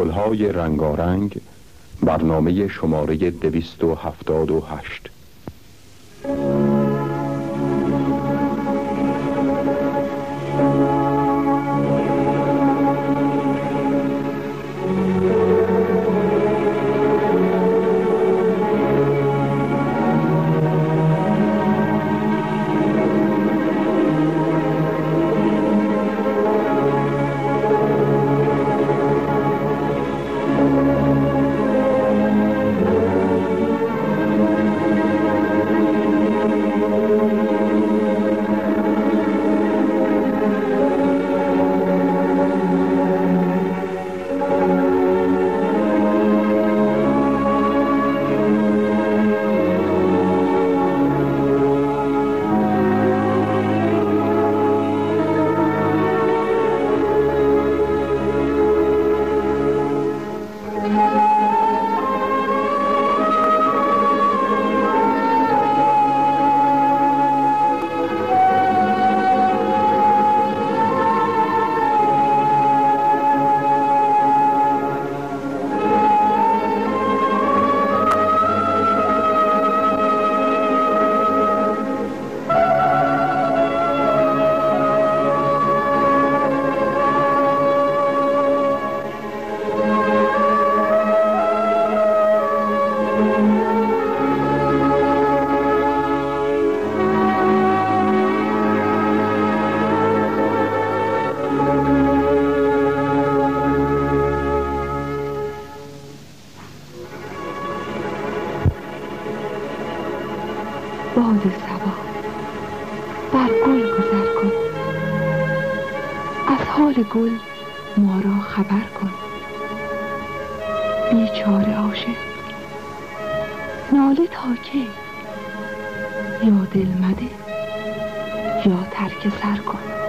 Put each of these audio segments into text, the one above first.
گلهای رنگارنگ برنامه شماره دویست و هفتاد و هشت. از حال گل ما را خبر کن. بیچاره عاشق. ناله تا که یا دل مده یا ترک سر کن.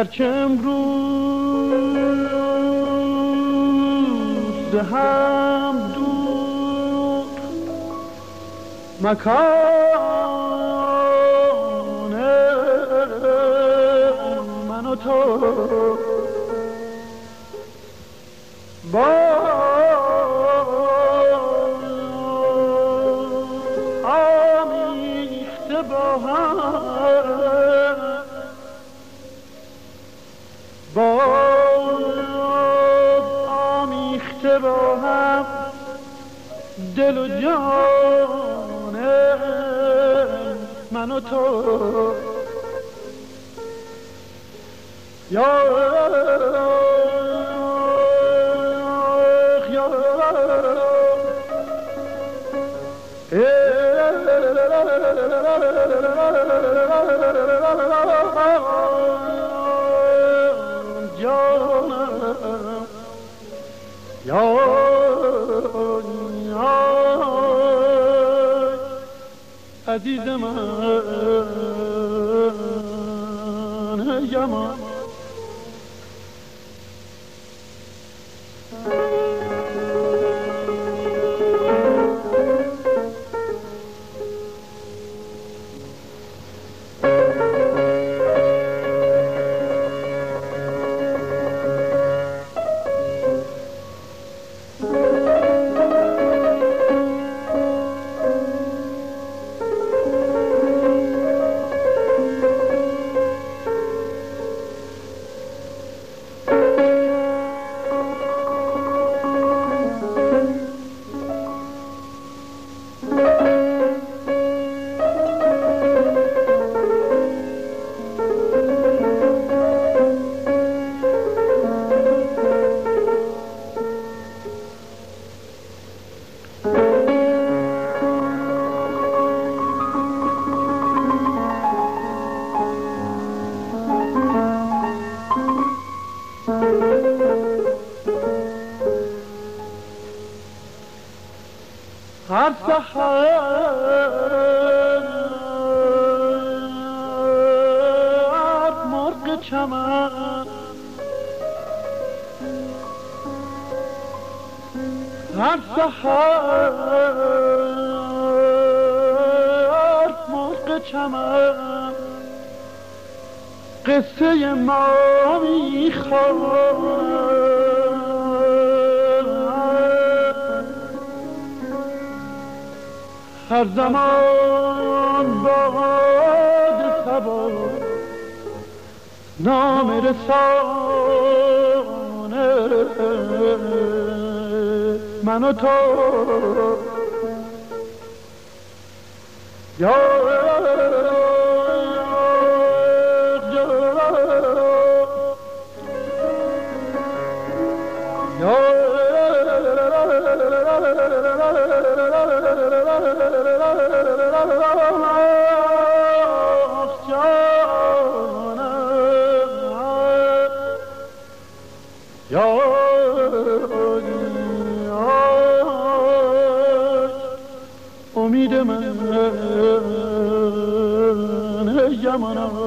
گرچه امروز هم دور مکان من و تو با آمیخته با هم دل و جان من و تو. یا جانم یا عزیز من یمان هر سحر مرغ چمن. هر سحر مرغ چمن. قصه ما می‌خواد هر زمان باد سبا. نام رسانه. من و تو. یا یا amına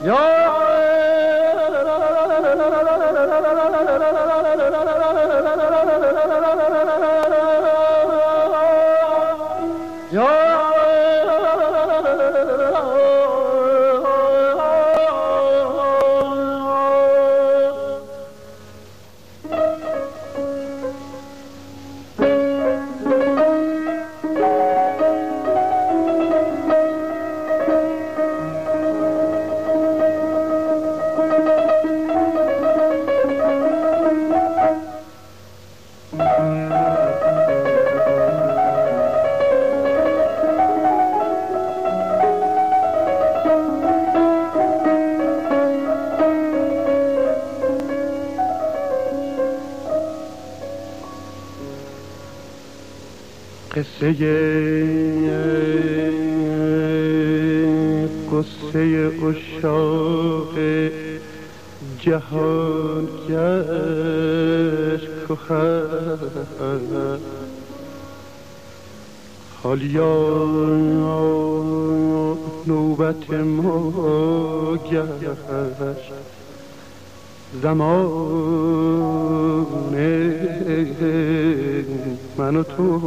قصه قصه اشاق جهان گشت کهن. حالیا نوبت ما گشت. زمان من و تو.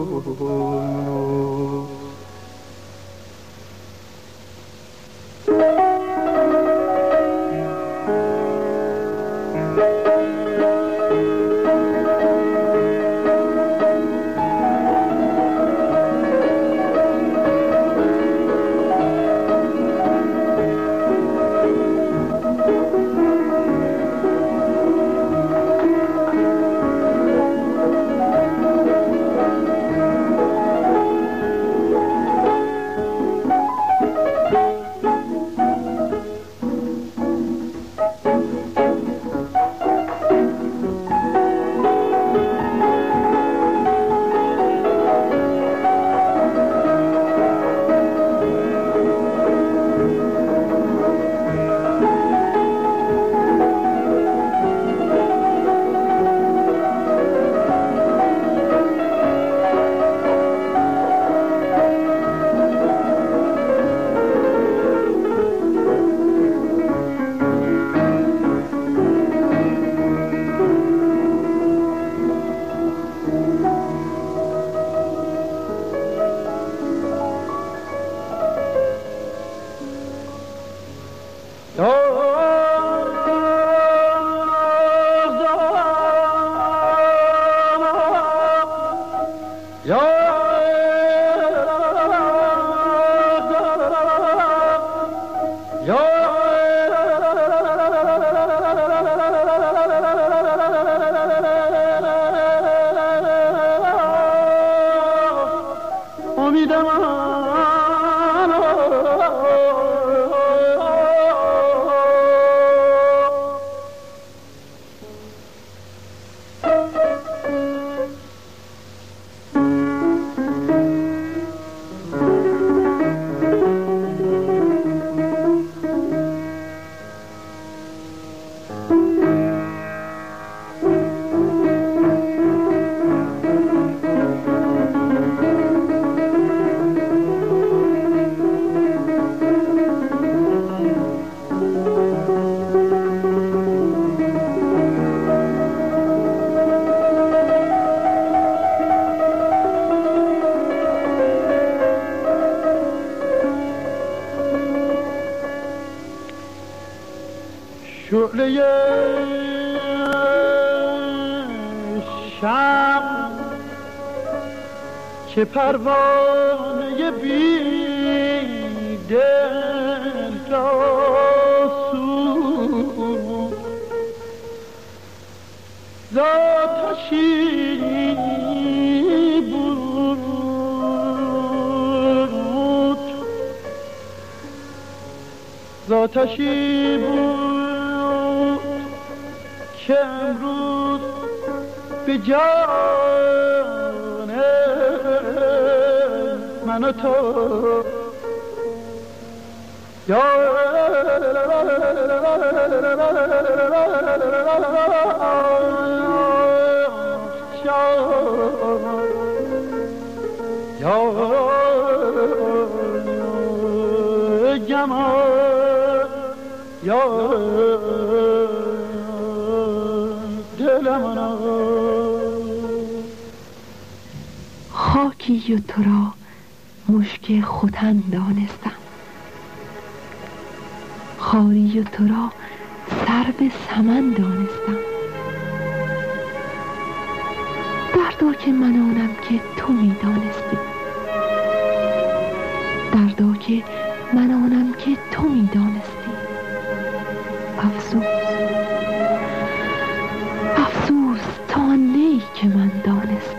Your شعله شب. که پروانه بی دل را سود زاتشی بود. زاتشی بود. که امروز به جان من و تو. یا یا یا خاکی و تو را مشک خوتن دانستم. خاری و تو را سر به سمن دانستم. دردا که من آنم که تو می دانستی. دردا که من آنم که تو می دانستی. افسوس. افسوس تا نی که من دانستم.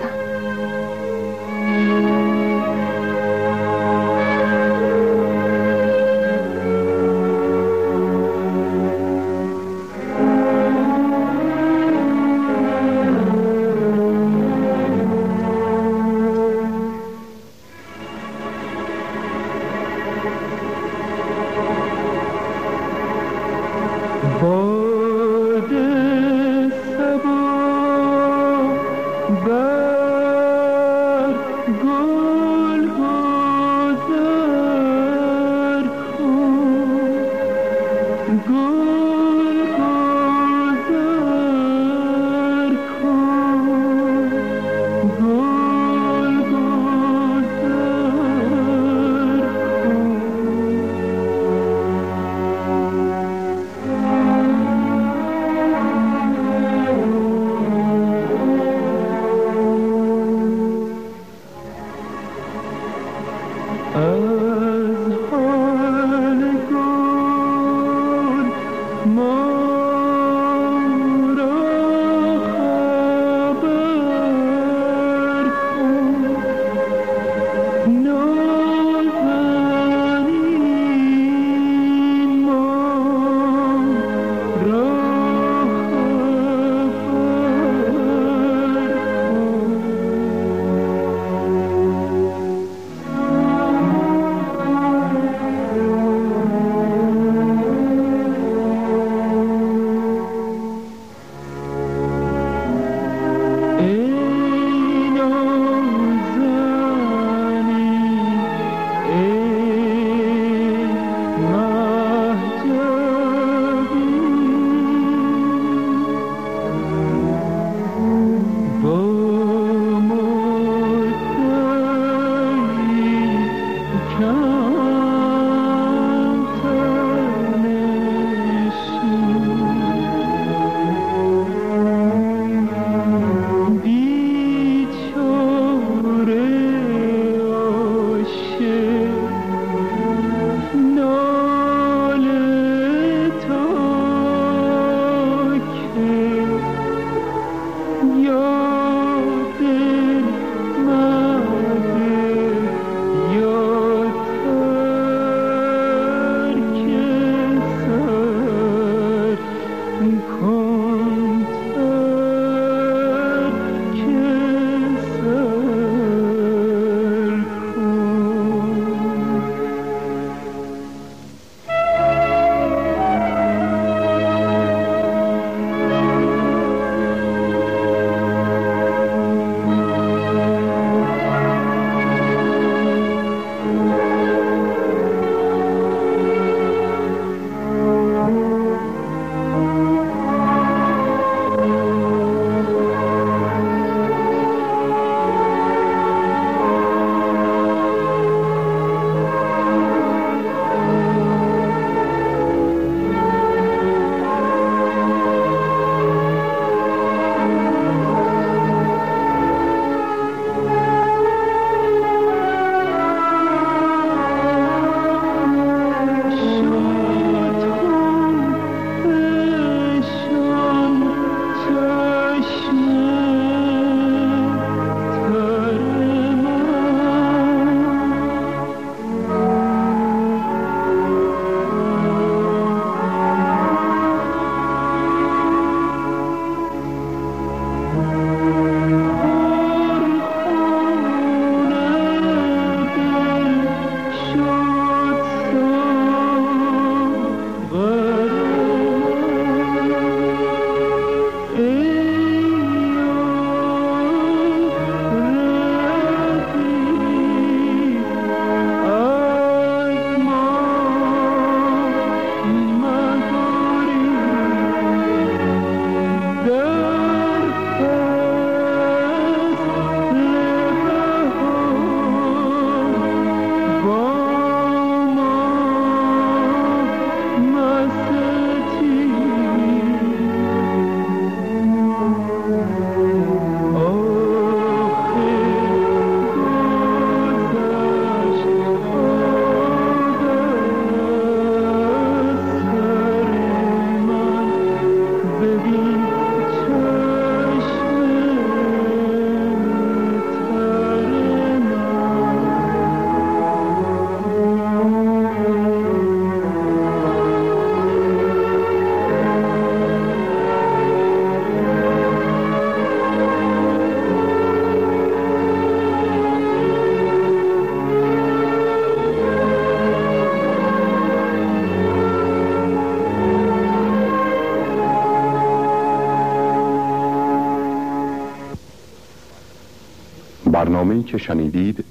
که شنیدید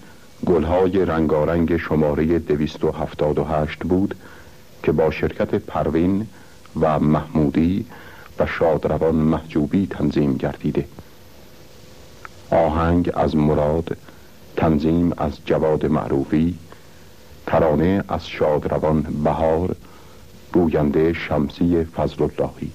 گلهای رنگارنگ شماره 278 بود که با شرکت پروین و محمودی و شادروان محجوبی تنظیم گردیده. آهنگ از مراد تنظیم از جواد معروفی ترانه از شادروان بهار گوینده شمسی فضل اللهی